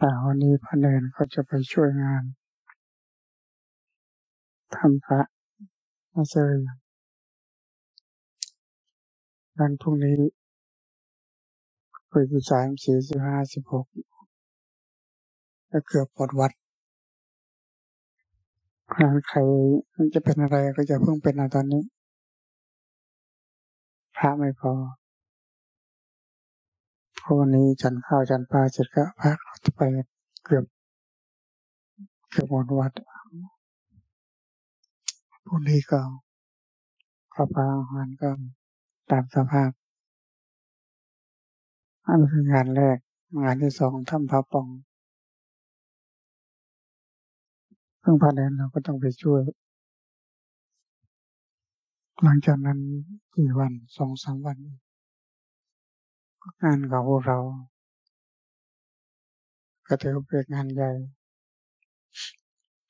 แต่วันนี้พระเนรเขาจะไปช่วยงานทำพระมาเจอวันพรุ่งนี้คุยที่สามสี่สิบห้าสิบหกก็เกือบปดวัดงานใครจะเป็นอะไรก็จะเพิ่งเป็นตอนนี้ พระไม่พอ ราะวันนี้จันข้าวจันปลาเสร็จก็พระจะไปเกือบเกือบหมดวัดพรุ่งนี้ก็ข้าวปลาอาหารก็ตามสภาพอันคืองานแรก งานที่สองทำพระปองเพิ่งพาแดนเราก็ต้องไปช่วย หลังจากนั้นกี่วันสองสามวัน งานของพวกเรา ก็ถือเป็นงานใหญ่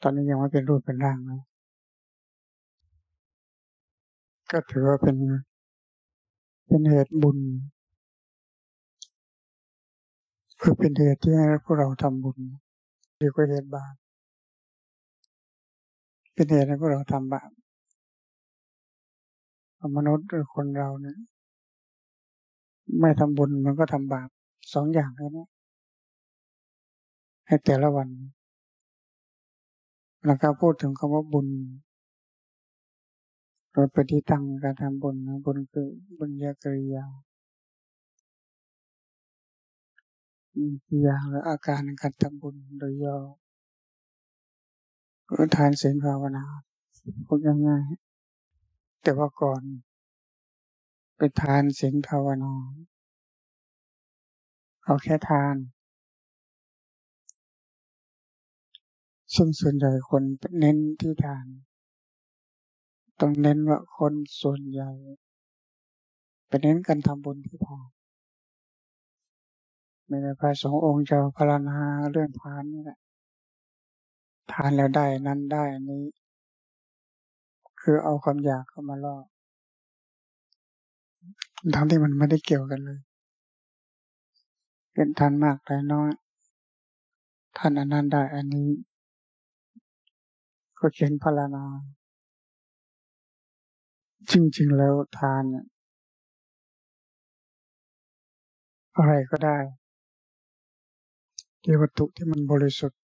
ตอนนี้ยังไม่เป็นรูปเป็นร่างนะก็ถือว่าเป็น เป็นเหตุบุญคือเป็นเหตุที่ให้พวกเราทำบุญดีกว่าเหตุบาปเป็นเหตุให้พวกเราทำบาปมนุษย์หรือคนเราเนี่ย ไม่ทำบุญมันก็ทำบาปสองอย่างเลยนะให้แต่ละวันแล้วก็พูดถึงคำว่าบุญเราไปที่ตั้งการทำบุญนะบุญคือบุญญากริยาอย่างและอาการการทำบุญโดยย่อคือทานศีลภาวนาพูดง่ายๆแต่ว่าก่อน ไปทานศีลภาวนาเอาแค่ทาน ซึ่งส่วนใหญ่คนเน้นที่ทาน ต้องเน้นว่าคนส่วนใหญ่ไปเน้นการทำบุญที่ทานไม่ได้พระสงฆ์องค์เจ้าพารณาเรื่องทานนี่แหละทานแล้วได้นั้นได้นี้ คือเอาความอยากเข้ามาล่อ ทั้งที่มันไม่ได้เกี่ยวกันเลย เป็นทานมากได้น้อยทานอันนั้นได้อันนี้ ก็เขียนพลารณาจริง ๆ แล้วทานเนี่ยอะไรก็ได้ที่วัตถุที่มันบริสุทธิ์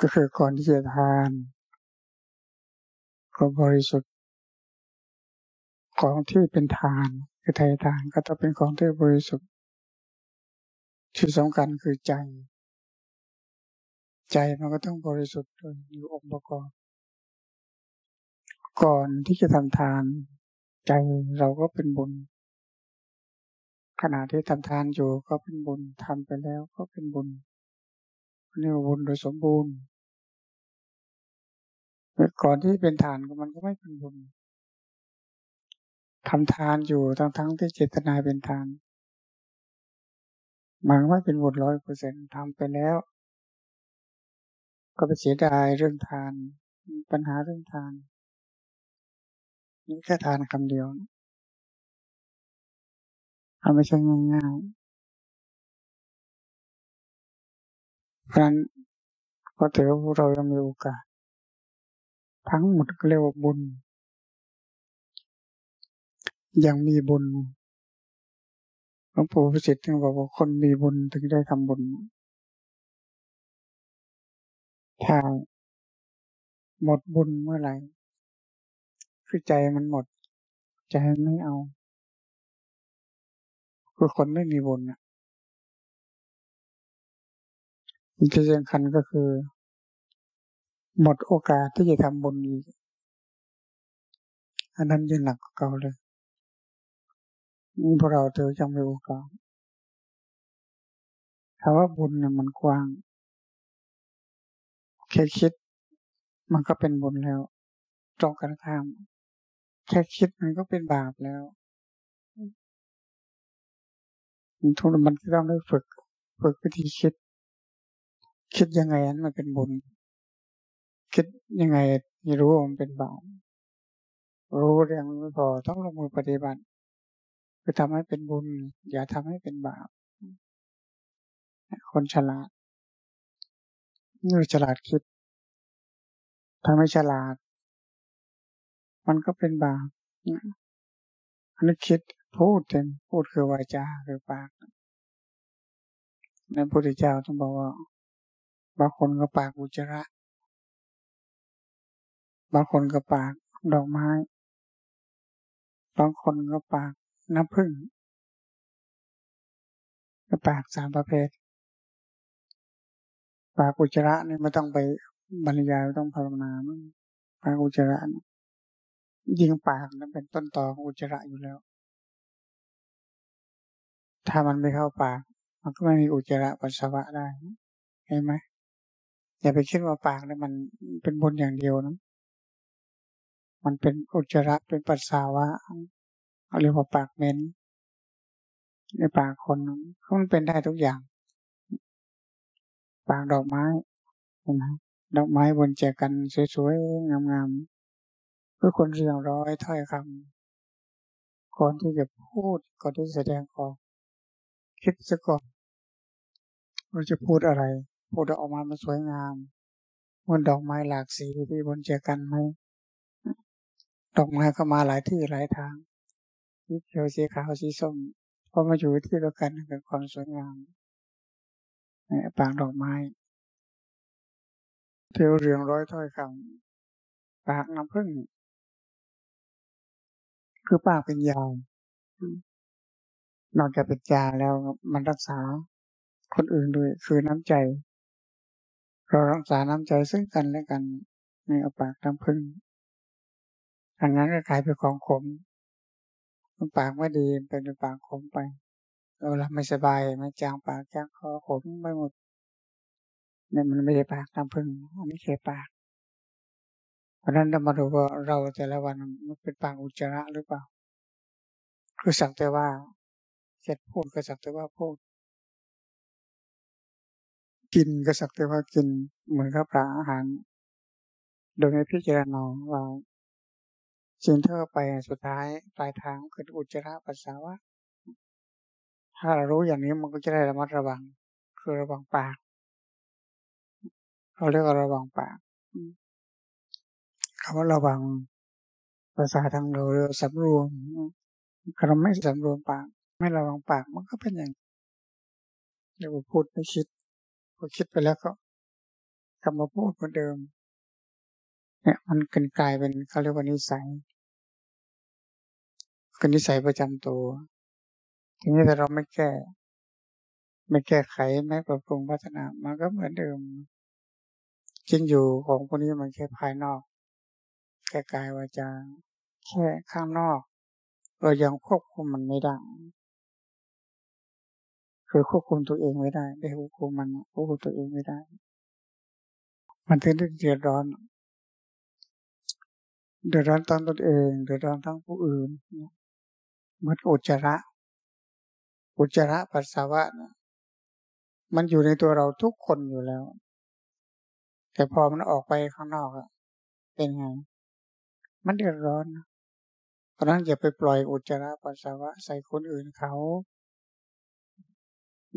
ก็คือก่อนที่จะทาน ก็บริสุทธิ์ ของที่เป็นทานคือไทยทานก็ต้องเป็นของที่บริสุทธิ์ที่สำคัญคือใจ ใจมันก็ต้องบริสุทธิ์โดยมีองค์ประกอบ ก่อนที่จะทำทาน ใจเราก็เป็นบุญ ขณะที่ทำทานอยู่ก็เป็นบุญทำไปแล้วก็เป็นบุญนี่บุญโดยสมบูรณ์ก่อนที่เป็นทานมันก็ไม่เป็นบุญ ทำทานอยู่ทั้งทั้งที่เจตนาเป็นทานมันไม่เป็นบุญร้อยเปอร์เซ็นทำไปแล้ว ก็ไปเสียดายเรื่องทาน ปัญหาเรื่องทาน นี่แค่ทานคำเดียวทำไม่ใช่ง่ายๆเพราะนั้นก็ถือว่าเรายังมีโอกาส ทั้งหมดเรียกว่าบุญ ยังมีบุญหลวงปู่พิสิทธิ์ถึงบอกว่าคนมีบุญถึงได้ทำบุญถ้าหมดบุญเมื่อไหร่คือใจมันหมด ใจไม่เอา คือคนไม่มีบุญอะที่สำคัญก็คือ หมดโอกาสที่จะทำบุญอีกอันนั้นยิ่งหนักกว่าเก่าเลย พวกเราเจอจังไม่โอกาสถ้าว่าบุญเนี่ยมันกว้างแค่คิด มันก็เป็นบุญแล้ว ตรงกันข้ามแค่คิดมันก็เป็นบาปแล้วทุกมันก็ต้องได้ฝึก ฝึกวิธีคิด คิดยังไงนั้นมันเป็นบุญ คิดยังไงไม่รู้ว่ามันเป็นบาปรู้เรื่องไม่พอต้องลงมือปฏิบัติ คือทำให้เป็นบุญ อย่าทำให้เป็นบาป คนฉลาดนี่ฉลาดคิดถ้าไม่ฉลาด มันก็เป็นบาปอันนี้คิดพูดเต็มพูดคือวาจาคือปากในพุทธเจ้าต้องบอกว่า บางคนก็ปากอุจจาระ บางคนก็ปากดอกไม้ บางคนก็ปาก น้ำผึ้งก็ปากสามประเภท ปากอุจจาระนี่ไม่ต้องไปบรรยายไม่ต้องภาวนาปากอุจจาระยิงปากนั้นเป็นต้นตอของอุจจาระอยู่แล้ว ถ้ามันไม่เข้าปาก มันก็ไม่มีอุจจาระปัสสาวะได้เห็นไหมอย่าไปคิดว่าปากนี่มันเป็นบนอย่างเดียวนะมันเป็นอุจจาระเป็นปัสสาวะ เขาเรียกว่าปากเหม็นในปากคนมันเป็นได้ทุกอย่าง ปากดอกไม้นไหมดอกไม้บนแจกันสวยๆ งามๆเพื่อคนเรียงร้อยถ้อยคำก่อนที่จะพูดก่อนที่แสดงออกคิดซะก่อนเราจะพูดอะไร พูดออกมามันสวยงามเหมือนดอกไม้หลากสีที่บนแจกันไหมดอกไม้ก็มาหลายที่หลายทาง สีเขียวสีขาวสีส้มพอมาอยู่ที่เดียวกันเป็นความสวยงามปางดอกไม้เที่ยวเรียงร้อยถ้อยคำปากน้ำผึ้งคือปากเป็นยาวนอกจากเป็นยาแล้วมันรักษาคนอื่นด้วย คือน้ำใจ เรารักษาน้ำใจซึ่งกันและกันในปากน้ำผึ้งอันนั้นก็กลายเป็นของขม มันปากไม่ดีเป็นปากขมไปเราเราไม่สบายมันจางปากจางคอขมไปหมดเนี่ยมันไม่ใช่ปากน้ำพึ่งอันนี้แค่ปาก เพราะนั้นเรามาดูว่าเราแต่ละวันมันเป็นปากอุจจาระหรือเปล่า คือสักแต่ว่าเจ็ดพูดก็สักแต่ว่าพูด กินก็สักแต่ว่ากินเหมือนกับปลาอาหาร โดยไม่พิจารณาว่า สิ่งที่เราไปสุดท้ายปลายทางคืออุจจาระปัสสาวะ ถ้าเรารู้อย่างนี้มันก็จะได้ระมัดระวัง คือระวังปาก เราเรียกว่าระวังปากคำว่าระวังภาษาทางเราเรียกสำรวมเราไม่สำรวมปาก ไม่ระวังปากมันก็เป็นอย่างเรียกว่าพูดไม่คิดพอคิดไปแล้วก็กลับมาพูดเหมือนเดิม เนี่ยมันกลายเป็นเขาเรียกว่านิสัย คือนิสัยประจำตัว ทีนี้ถ้าเราไม่แก้ ไม่แก้ไขไม่ปรับปรุงพัฒนา มันก็เหมือนเดิมจริงอยู่ของพวกนี้มันแค่ภายนอก แค่กายวาจาแค่ข้างนอก เรายังควบคุมมันไม่ได้คือควบคุมตัวเองไม่ได้ไปควบคุมมันควบคุมตัวเองไม่ได้ มันถึงได้เดือดร้อนเดือดร้อนตั้งตนเองเดือดร้อนทั้งผู้อื่น เหมือนอุจจาระ อุจจาระปัสสาวะนะมันอยู่ในตัวเราทุกคนอยู่แล้ว แต่พอมันออกไปข้างนอกอะเป็นไง มันเดือดร้อนเพราะนั้นอย่าไปปล่อยอุจจาระปัสสาวะใส่คนอื่นเขา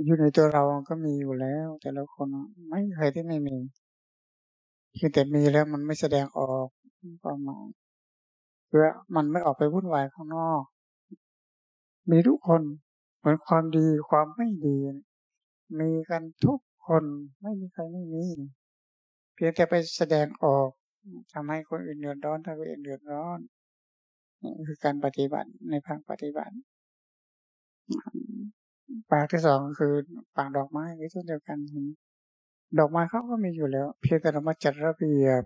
อยู่ในตัวเราก็มีอยู่แล้ว แต่ละคนไม่เคยที่ไม่มีเพียงแต่มีแล้วมันไม่แสดงออกประมาณเพื่อมันไม่ออกไปวุ่นวายข้างนอก มีทุกคนเหมือนความดีความไม่ดี มีกันทุกคนไม่มีใครไม่มีเพียงแต่ไปแสดงออกทำให้คนอื่นเดือดร้อนทำให้คนอื่นเดือดร้อนนี่คือการปฏิบัติในภาคปฏิบัติ ปากที่สองคือปากดอกไม้ก็เช่นเดียวกัน ดอกไม้เขาก็มีอยู่แล้ว เพียงแต่เรามาจัดระเบียบ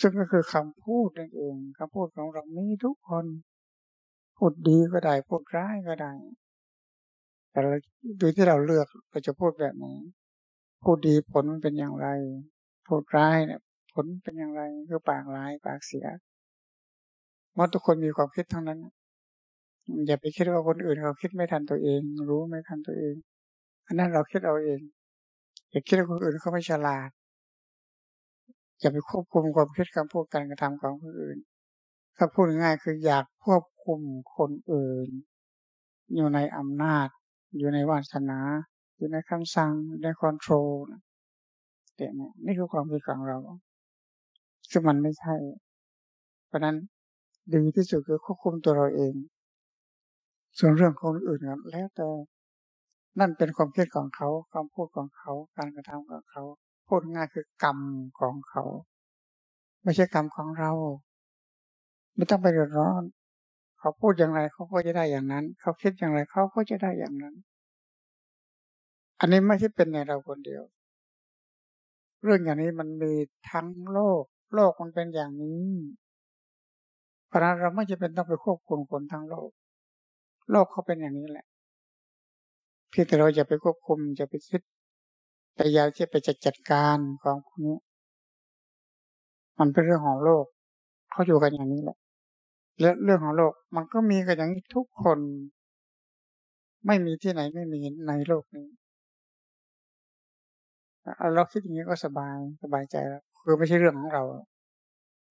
ซึ่งก็คือคำพูดนั่นเองคำพูดของเรามีทุกคน พูดดีก็ได้พูดร้ายก็ได้ แต่เราดูที่เราเลือกเราจะพูดแบบไหนพูดดีผลมันเป็นอย่างไร พูดร้ายเนี่ยผลเป็นอย่างไรคือปากร้ายปากเสียมดทุกคนมีความคิดทั้งนั้น อย่าไปคิดว่าคนอื่นเขาคิดไม่ทันตัวเอง รู้ไม่ทันตัวเอง อันนั้นเราคิดเอาเอง อย่าคิดว่าคนอื่นเขาไม่ฉลาด อย่าไปควบคุมความคิดคำพูดการกระทำของคนอื่น ถ้าพูดง่ายคืออยากควบคุมคนอื่น อยู่ในอำนาจ อยู่ในวาสนา อยู่ในคำสั่งในคอนโทรลแต่เนี่ยนี่คือความคิดของเรา ซึ่งมันไม่ใช่ เพราะนั้นดีที่สุดคือควบคุมตัวเราเอง ส่วนเรื่องคนอื่นนั้นแล้วแต่นั่นเป็นความคิดของเขาความพูดของเขา การกระทำของเขา พูดง่ายคือกรรมของเขา ไม่ใช่กรรมของเรา ไม่ต้องไปเดือดร้อน เขาพูดอย่างไรเขาก็จะได้อย่างนั้น เขาคิดอย่างไรเขาก็จะได้อย่างนั้น อันนี้ไม่ใช่เป็นในเราคนเดียว เรื่องอย่างนี้มันมีทั้งโลก โลกมันเป็นอย่างนี้เพราะนั้นเราไม่จำเป็นต้องไปควบคุมคนทั้งโลก โลกเขาเป็นอย่างนี้แหละเพียงแต่เราอย่าไปควบคุมอย่าไปคิดแต่อย่าจะไปจัดจัดการของพวกนี้มันเป็นเรื่องของโลก เขาอยู่กันอย่างนี้แหละและเรื่องของโลกมันก็มีกันอย่างนี้ทุกคน ไม่มีที่ไหนไม่มีในโลกนี้เราคิดอย่างนี้ก็สบายสบายใจแล้วคือไม่ใช่เรื่องของเรา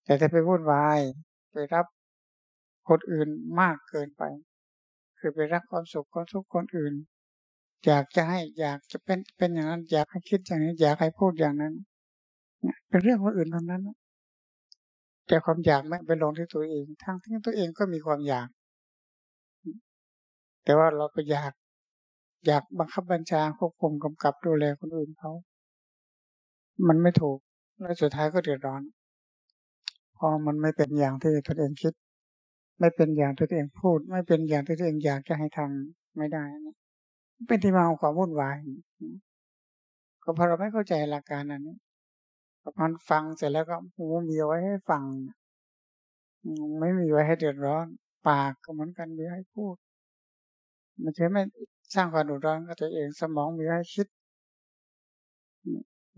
แต่ถ้าไปวุ่นวายไปรับคนอื่นมากเกินไป คือไปรับความสุขความทุกข์คนอื่น อยากจะให้อยากจะเป็นเป็นอย่างนั้น อยากให้คิดอย่างนี้ อยากให้พูดอย่างนั้นเนี่ยเป็นเรื่องคนอื่นทั้งนั้น แต่ความอยากไม่ไปลงที่ตัวเอง ทั้งที่ตัวเองก็มีความอยาก แต่ว่าเราไปอยาก อยากบังคับบัญชาควบคุมกำกับดูแลคนอื่นเขา มันไม่ถูก แล้วสุดท้ายก็เดือดร้อน พอมันไม่เป็นอย่างที่ตัวเองคิด ไม่เป็นอย่างที่ตัวเองพูด ไม่เป็นอย่างที่ตัวเองอยากจะให้ทำไม่ได้นะเป็นที่มาของความวุ่นวาย ก็เพราะเราไม่เข้าใจหลักการอันนี้ มันฟังเสร็จแล้วก็หูมีไว้ให้ฟัง ไม่มีไว้ให้เดือดร้อน ปากก็เหมือนกันมีให้พูด มันจะไม่สร้างความเดือดร้อนกับตัวเองสมองมีให้คิด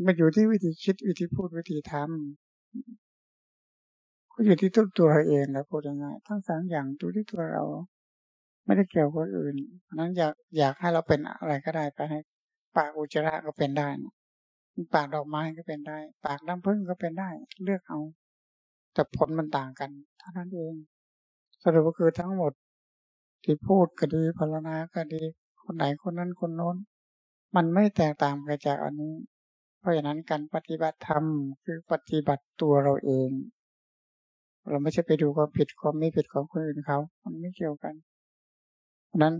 มันอยู่ที่วิธีคิดวิธีพูดวิธีทำก็อยู่ที่ตัวตัวเราเองแล้วพูดยังไงทั้งสามอย่างดูที่ตัวเรา ไม่ได้เกี่ยวกับคนอื่นนั้นอยากอยากให้เราเป็นอะไรก็ได้ไปให้ปากอุจจาระก็เป็นได้ ปากดอกไม้ก็เป็นได้ ปากน้ำผึ้งก็เป็นได้ เลือกเอา แต่ผลมันต่างกันเท่านั้นเองสรุปก็คือทั้งหมด ที่พูดก็ดีพารณาก็ดี คนไหนคนนั้นคนโน้น มันไม่แตกต่างกันจากอันนี้ เพราะฉะนั้นการปฏิบัติธรรมคือปฏิบัติตัวเราเอง เราไม่ใช่ไปดูความผิดความไม่ผิดของคนอื่นเขา มันไม่เกี่ยวกันเพราะนั้น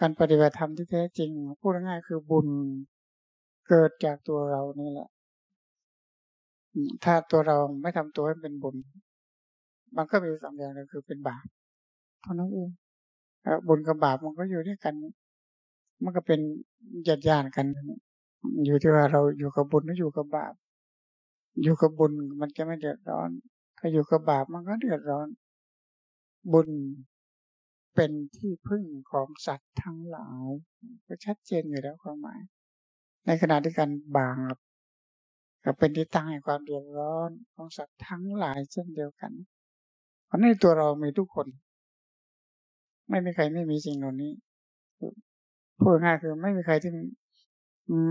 การปฏิบัติธรรมที่แท้จริงพูดง่ายคือบุญ เกิดจากตัวเรานี่แหละ ถ้าตัวเราไม่ทำตัวให้เป็นบุญ มันก็มีสองอย่างคือเป็นบาปเท่านั้นเองบุญกับบาปมันก็อยู่ด้วยกัน มันก็เป็นญาติญาติกัน อยู่ที่ว่าเราอยู่กับบุญหรืออยู่กับบาป อยู่กับบุญมันจะไม่เดือดร้อน ถ้าอยู่กับบาปมันก็เดือดร้อน บุญเป็นที่พึ่งของสัตว์ทั้งหลายก็ชัดเจนอยู่แล้วความหมาย ในขณะที่การบางก็เป็นที่ตั้งให้ความเดือดร้อนของสัตว์ทั้งหลายเช่นเดียวกัน เพราะในตัวเรามีทุกคน ไม่มีใครไม่มีสิ่งเหล่านี้พูดง่ายคือไม่มีใครที่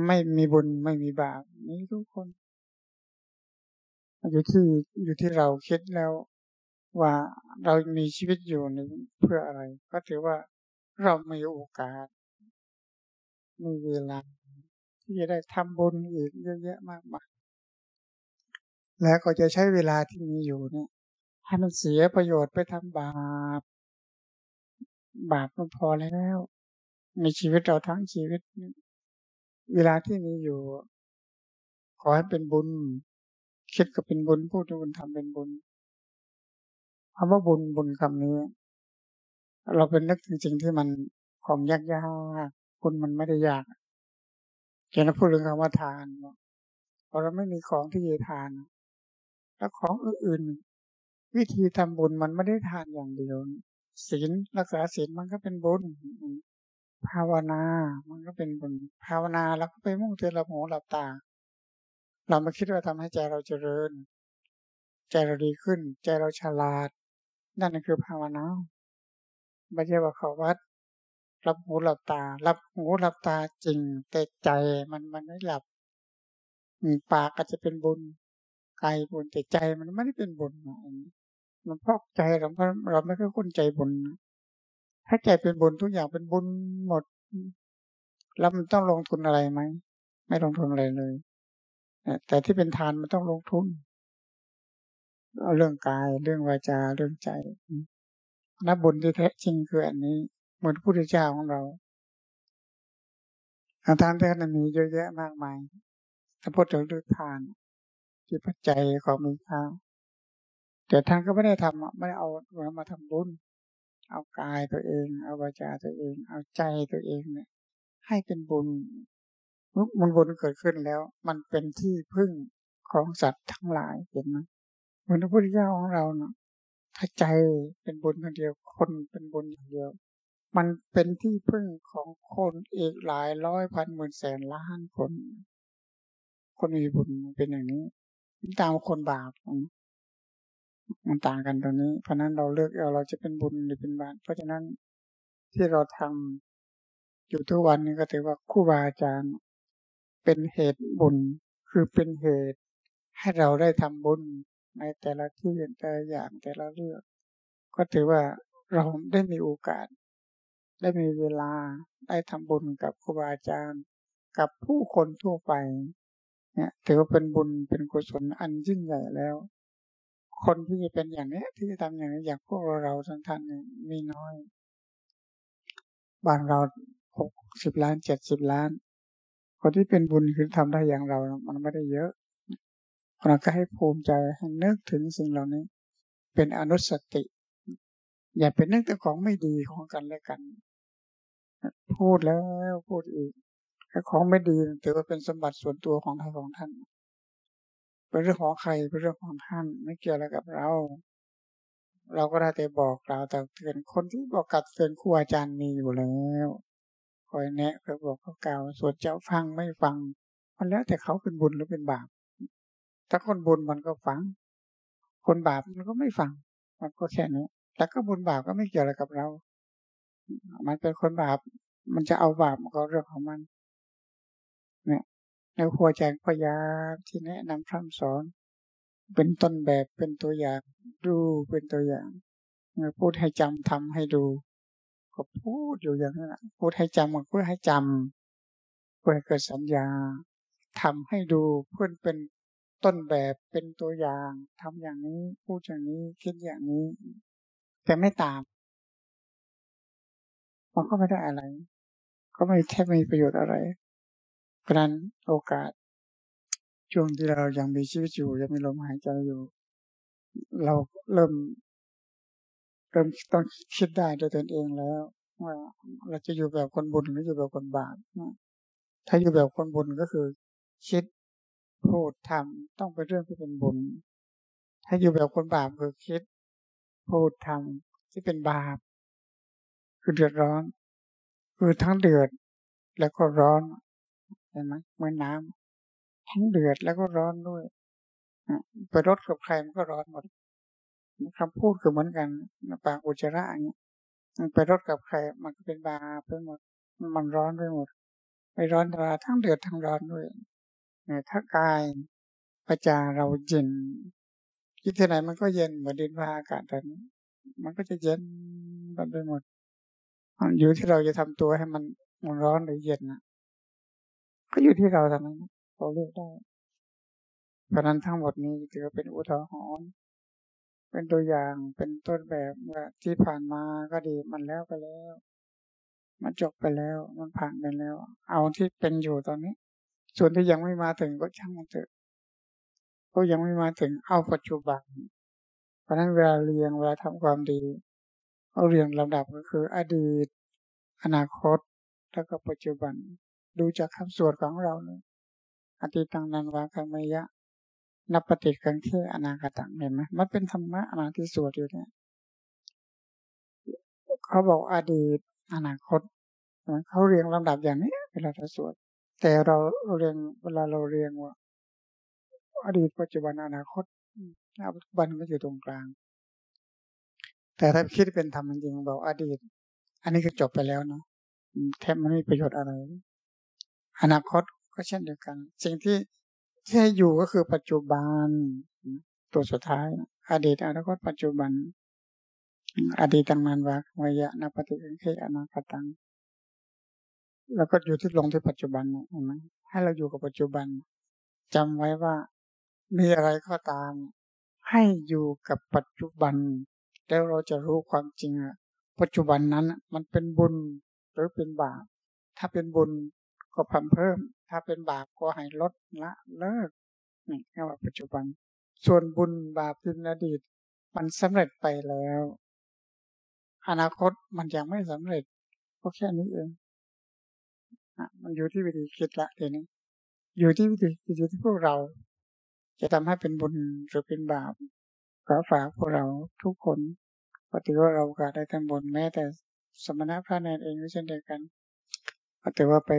ไม่มีบุญไม่มีบาปมีทุกคนอยู่ที่อยู่ที่เราคิดแล้วว่าเรามีชีวิตอยู่ในเพื่ออะไร ก็ถือว่าเรามีโอกาส มีเวลา ที่จะได้ทำบุญอีกเยอะแยะมากมายแล้วก็จะใช้เวลาที่มีอยู่เนี่ยให้มันเสียประโยชน์ไปทำบาป บาปมันพอแล้วในชีวิตเราทั้งชีวิต เวลาที่มีอยู่ ขอให้เป็นบุญ คิดก็เป็นบุญพูดก็เป็นบุญทำเป็นบุญคำว่าบุญบุญคำนี้ เราเป็นนึกจริงๆที่มันของยากยากบุญมันไม่ได้ยาก เขียนพูดเรื่องคำว่าทานพอเราไม่มีของที่จะทาน แล้วของอื่นๆ วิธีทำบุญมันไม่ได้ทานอย่างเดียว ศีลรักษาศีลมันก็เป็นบุญ ภาวนามันก็เป็นบุญ ภาวนาแล้วก็ไปมุ่งเตือนเราหูหลับตา เราไม่คิดว่าทำให้ใจเราเจริญ ใจเราดีขึ้น ใจเราฉลาด นั่นคือภาวนาไม่ใช่ว่าเขาวัด รับหูหลับตา รับหูหลับตาจริง แต่ใจมันมันไม่หลับปากอาจจะเป็นบุญกายบุญแต่ใจมันไม่ได้เป็นบุญมันเพราะใจเราเพราะเราไม่ค่อยคุ้นใจบุญถ้าใจเป็นบุญทุกอย่างเป็นบุญหมด แล้วมันต้องลงทุนอะไรไหมไม่ลงทุนอะไรเลยแต่ที่เป็นทานมันต้องลงทุนเอาเรื่องกายเรื่องวาจาเรื่องใจนับบุญที่แท้จริงคืออันนี้ เหมือนพระพุทธเจ้าของเราทานแท้นั้นมีเยอะแยะมากมายถ้าพูดถึงเรื่องทานที่ปัจจัยของมีค่าแต่ท่านก็ไม่ได้ทำไม่ได้เอามาทำบุญ เอากายตัวเอง เอาวาจาตัวเอง เอาใจตัวเองเนี่ย ให้เป็นบุญมุญบุญเกิดขึ้นแล้ว มันเป็นที่พึ่งของสัตว์ทั้งหลายเห็นไหมเหมือนพระพุทธเจ้าของเราเนาะถ้าใจเป็นบุญคนเดียวคนเป็นบุญอย่างเดียว มันเป็นที่พึ่งของคนอีกหลายร้อยพันหมื่นแสนล้านคน คนมีบุญเป็นอย่างนี้ตามคนบาปมันต่างกันตรงนี้ เพราะนั้นเราเลือกเอาเราจะเป็นบุญหรือเป็นบาปเพราะฉะนั้นที่เราทำอยู่ทุกวันนี้ก็ถือว่าครูบาอาจารย์ เป็นเหตุบุญคือเป็นเหตุให้เราได้ทำบุญในแต่ละที่แต่ละอย่างแต่ละเรื่อง ก็ถือว่าเราได้มีโอกาส ได้มีเวลาได้ทำบุญกับครูบาอาจารย์ กับผู้คนทั่วไป เนี่ยถือว่าเป็นบุญเป็นกุศลอันยิ่งใหญ่แล้ว คนที่จะเป็นอย่างนี้ที่จะทำอย่างนี้อย่างพวกเราท่านท่านมีน้อย บ้านเราหกสิบล้านเจ็ดสิบล้าน คนที่เป็นบุญคือทำได้อย่างเรา มันไม่ได้เยอะเราก็ให้ภูมิใจให้นึกถึงสิ่งเหล่านี้ เป็นอนุสติ อย่าเป็นนึกแต่ของไม่ดีของกันและกัน พูดแล้วพูดอีกถ้าของไม่ดีถือว่าเป็นสมบัติส่วนตัวของใครของท่าน เป็นเรื่องของใครเป็นเรื่องของท่าน ไม่เกี่ยวอะไรกับเรา เราก็ได้แต่บอกเราแต่เตือนคนที่บอกกัดเตือนครูอาจารย์มีอยู่แล้วคอยแนะคอยบอกเขากล่าวส่วนเจ้าฟังไม่ฟัง มันแล้วแต่เขาเป็นบุญหรือเป็นบาป ถ้าคนบุญมันก็ฟัง คนบาปมันก็ไม่ฟัง มันก็แค่นี้แต่ก็บุญบาปก็ไม่เกี่ยวอะไรกับเรา มันเป็นคนบาป มันจะเอาบาปมันก็เรื่องของมัน เนี่ยในครัวแจงพยาที่แนะนำคำสอน เป็นต้นแบบเป็นตัวอย่างดูเป็นตัวอย่างพูดให้จำทำให้ดูก็พูดอยู่อย่างนั้นพูดให้จำเพื่อให้จำเพื่อเกิดสัญญาทำให้ดูเพื่อเป็นต้นแบบเป็นตัวอย่างทำอย่างนี้พูดอย่างนี้คิดอย่างนี้ แต่ไม่ตาม มันก็ไม่ได้อะไร ก็ไม่แทบไม่มีประโยชน์อะไรเพราะนั้นโอกาส ช่วงที่เรายังมีชีวิตอยู่ยังมีลมหายใจอยู่ เราเริ่ม เริ่มต้องคิดได้ด้วยตนเองแล้ว ว่าเราจะอยู่แบบคนบุญหรืออยู่แบบคนบาปถ้าอยู่แบบคนบุญก็คือ คิดพูดทำต้องเป็นเรื่องที่เป็นบุญ ถ้าอยู่แบบคนบาปคือคิดพูดทำที่เป็นบาป คือเดือดร้อน คือทั้งเดือดแล้วก็ร้อนเห็นไหมเหมือนน้ำทั้งเดือดแล้วก็ร้อนด้วยไปรถกับใครมันก็ร้อนหมดคำพูดก็เหมือนกันปากอุจจาระอย่างเงี้ยไปรถกับใครมันก็เป็นบาไปหมด มันร้อนไปหมดไปร้อนราทั้งเดือดทั้งร้อนด้วยถ้ากายประจาเราเย็นคิดที่ไหนมันก็เย็นเหมือนดินฟ้าอากาศแต่นี้มันก็จะเย็นไปหมด อยู่ที่เราจะทำตัวให้มันมันร้อนหรือเย็นนะก็อยู่ที่เราทำนั้นเราเลือกได้เพราะนั้นทั้งหมดนี้ถือเป็นอุทาหรณ์เป็นตัวอย่างเป็นต้นแบบว่าที่ผ่านมาก็ดีมันแล้วไปแล้ว มันจบไปแล้ว มันผ่านไปแล้ว เอาที่เป็นอยู่ตอนนี้ ส่วนที่ยังไม่มาถึงก็ช่างมันเถอะก็ยังไม่มาถึงเอาปัจจุบัน เพราะนั้นเวลาเรียงเวลาทำความดี เอาเรียงลำดับก็คือ อดีต อนาคต แล้วก็ปัจจุบัน ดูจากคำสวดของเราเลยอติตังนันวากามยะนับปฏิกังเทอนาคตังเห็นไหมมันเป็นธรรมะอนาที่สวดอยู่เนี่ยเขาบอกอดีต อนาคตเขาเรียงลำดับอย่างนี้เวลาเราสวด แต่เราเรียงเวลาเราเรียงว่า อดีตปัจจุบันอนาคตปัจจุบันมันอยู่ตรงกลาง แต่ถ้าคิดเป็นธรรมจริงบอกอดีต อันนี้ก็จบไปแล้วเนาะแทบไม่มีประโยชน์อะไร อนาคตก็เช่นเดียวกัน สิ่งที่ที่ให้อยู่ก็คือปัจจุบัน ตัวสุดท้าย อดีตอนาคตปัจจุบัน อดีตังนันวาวยะนาปฏิเิเคอนาคตัง แล้วก็อยู่ที่ลงที่ปัจจุบันเห็นไหมให้เราอยู่กับปัจจุบันจำไว้ว่ามีอะไรก็ตาม ให้อยู่กับปัจจุบัน แล้วเราจะรู้ความจริง ปัจจุบันนั้นมันเป็นบุญหรือเป็นบาป ถ้าเป็นบุญก็ทำเพิ่ม ถ้าเป็นบาปก็ให้ลดละเลิกนี่เรียกว่าปัจจุบัน ส่วนบุญบาปที่อดีต มันสำเร็จไปแล้ว อนาคตมันยังไม่สำเร็จก็แค่นี้เองมันอยู่ที่วิธีคิดละทีนี้ อยู่ที่วิธีอยู่ที่พวกเรา จะทำให้เป็นบุญหรือเป็นบาป ขอฝากพวกเราทุกคนปฏิว่าเราก็ได้ทำบุญแม้แต่สมณะพระเนรเองก็เช่นเดียวกันก็ถือว่าไป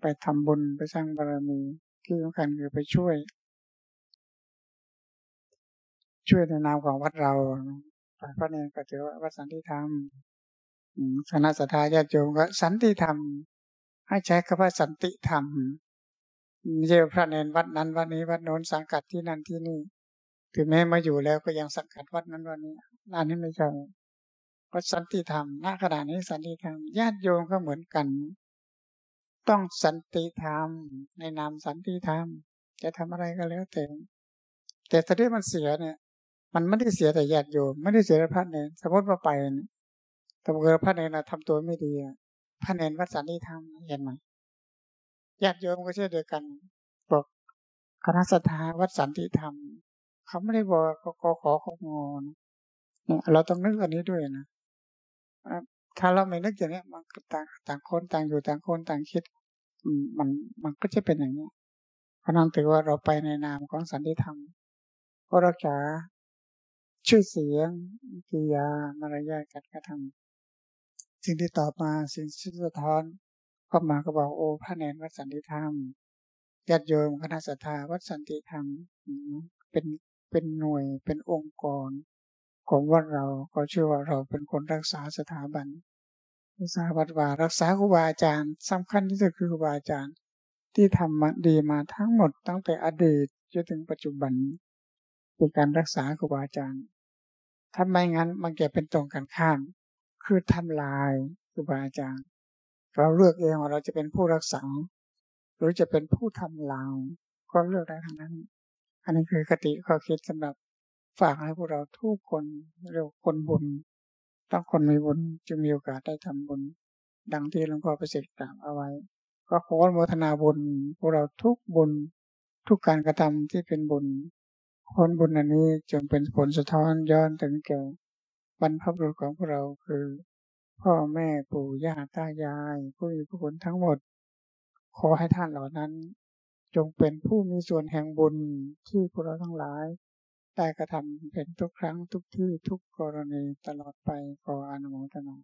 ไปทำบุญไปสร้างบารมีที่สำคัญคือไปช่วย ช่วยในนามของวัดเราพระเนรก็ถือว่าวัดสันติธรรมคณะสัตยาญาติโยมก็สันติธรรม ให้ใช้คำว่าสันติธรรมไม่ใช่พระเนรวัดนั้นวัดนี้วัดโน้นสังกัดที่นั่นที่นี่ ถึงแม้มาอยู่แล้วก็ยังสังกัดวัดนั้นวันนี้อันนี้ไม่ใช่วัดสันติธรรมณขณะนี้สันติธรรมญาติโยมก็เหมือนกัน ต้องสันติธรรม ในนามสันติธรรม จะทำอะไรก็แล้วแต่แต่ถ้าที่มันเสียเนี่ย มันไม่ได้เสียแต่ญาติโยมไม่ได้เสียพระเนรสมมติว่าไปแต่เกิพระเนรทำตัวไม่ดีพระเนรวัดสันติธรรมเห็นไหมญาติโยมก็เช่นเดียวกันบอกคณะสัตยาวัดสันติธรรม เขาไม่ได้บอกกขอขอของงเนี่ยเราต้องนึกอันนี้ด้วยนะถ้าเราไม่นึกอย่างนี้มันต่างต่างคนต่างอยู่ต่างคนต่างคิด มันมันก็จะเป็นอย่างนี้เพราะนั้นถือว่าเราไปในนามของสันติธรรมก็รักษาชื่อเสียงกิยามารยาทการกระทำสิ่งที่ตอบมาสิ่งที่สะท้อนเข้ามาก็บอกโอ้พระเนรวัดสันติธรรมญาติโยมคณะสัตยาวัดสันติธรรมเป็น เป็นหน่วยเป็นองค์กร ของวัดเราก็เชื่อว่าเราเป็นคนรักษาสถาบัน รักษาวัดวารักษาครูบาอาจารย์สำคัญที่สุดคือครูบาอาจารย์ ที่ทำมาดีมาทั้งหมดตั้งแต่อดีตจนถึงปัจจุบันเป็นการรักษาครูบาอาจารย์ถ้าไม่งั้นมันจะเป็นตรงกันข้าม คือทำลายครูบาอาจารย์ เราเลือกเองว่าเราจะเป็นผู้รักษา หรือจะเป็นผู้ทำลายก็เลือกได้ทั้งนั้น อันนี้คือคติข้อคิดสำหรับฝากให้พวกเราทุกคนเรียกคนบุญต้องคนมีบุญจึงมีโอกาสได้ทำบุญ ดังที่หลวงพ่อประสิทธิ์กล่าวเอาไว้ ก็ขออนุโมทนาบุญพวกเราทุกบุญทุกการกระทำที่เป็นบุญผลบุญอันนี้จึงเป็นผลสะท้อนย้อนถึงแก่บรรพบุรุษของพวกเราคือ พ่อแม่ปู่ย่าตายาย ผู้มีพระคุณทั้งหมด ขอให้ท่านเหล่านั้น จงเป็นผู้มีส่วนแห่งบุญที่พวกเราทั้งหลาย ได้กระทำเป็นทุกครั้งทุกที่ทุกกรณีตลอดไปขออนุโมทนา